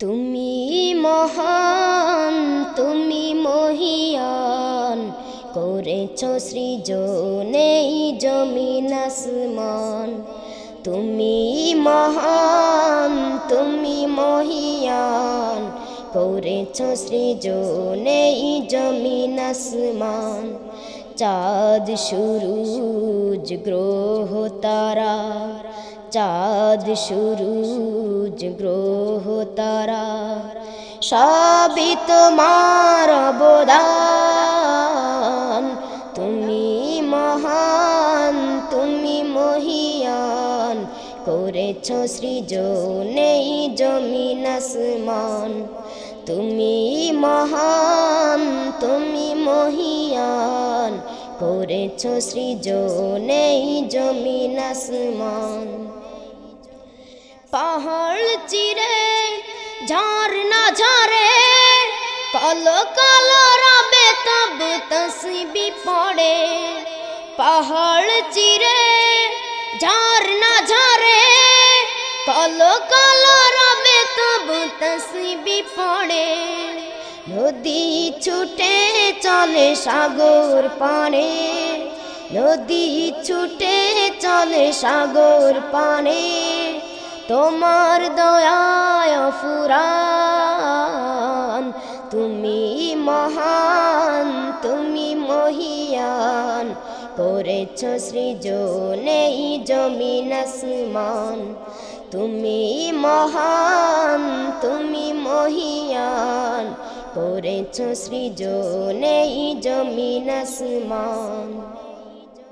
তুমি মহান, তুমি মহিয়ান। করেছ সৃজন এই জমিন আসমান। তুমি মহান, তুমি মহিয়ান। করেছ সৃজন এই জমিন আসমান। চাঁদ সুরুজ, গ্রহ তারা। চাঁদ সুরুজ, গ্রহ তারা। সবই তোমার অবদান। তুমি মহান, তুমি মহিয়ান। করেছ সৃজন এই জমিন আসমান। তুমি মহান, তুমি মহিয়ান। করেছ সৃজন এই জমিন আসমান। পাহাড় চিরে, ঝর্ণা ঝরে, কালো কালো রবে তব তসবি পড়ে। পাহাড় চিরে, ঝর্ণা ঝরে, কালো কালো রবে তব তসবি পড়ে। নদী ছুটে চলে সাগর পানে। নদী ছুটে চলে সাগর পানে। তোমার দয়ায় ফুরান তুমি মহান, তুমি মহিয়ান। করেছ সৃজন জমিন আসমান, তুমি মহান করেছ সৃজন এই জমিন আসমান।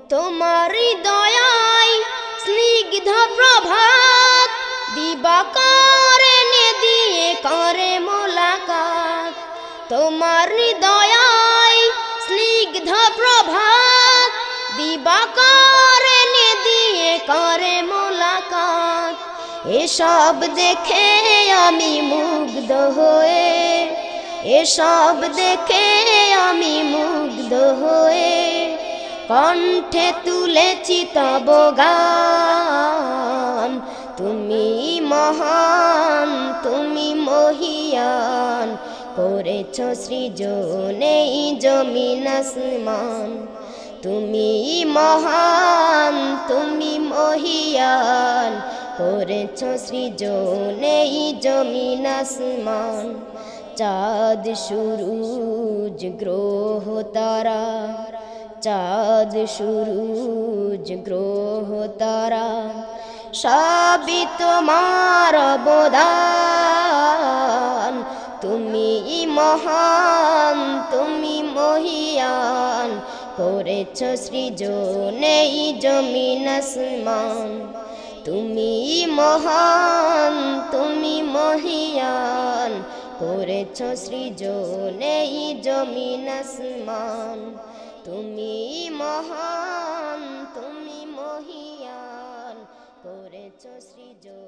তোমার দয়ায় স্নিগ্ধ প্রভাত, দিবাকারে দিয়ে করে মোলাকাত। তোমার দয়ায় স্নিগ্ধ প্রভাত, দিবাকারে দিয়ে করে মোলাকাত। এসব দেখে আমি মুগ্ধ হয়ে এসব দেখে আমি মুগ্ধ হয়ে কণ্ঠে তুলেছি তব গান। তুমি মহান, তুমি মহিয়ান, করেছ সৃজন জমিন আসমান। তুমি মহান, তুমি মহিয়ান করেছ সৃজন এই জমিন আসমান। চাঁদ সুরুজ, গ্রহ তারা। চাঁদ সুরুজ, গ্রহ তারা। সবই তোমার অবদান। তুমি মহান, তুমি মহিয়ান। করেছ সৃজন এই জমিন আসমান। তুমি মহান, তুমি মহিয়ান। করেছ সৃজন এই জমিন আসমান। তুমি মহান, তুমি মহিয়ান। করেছ সৃজন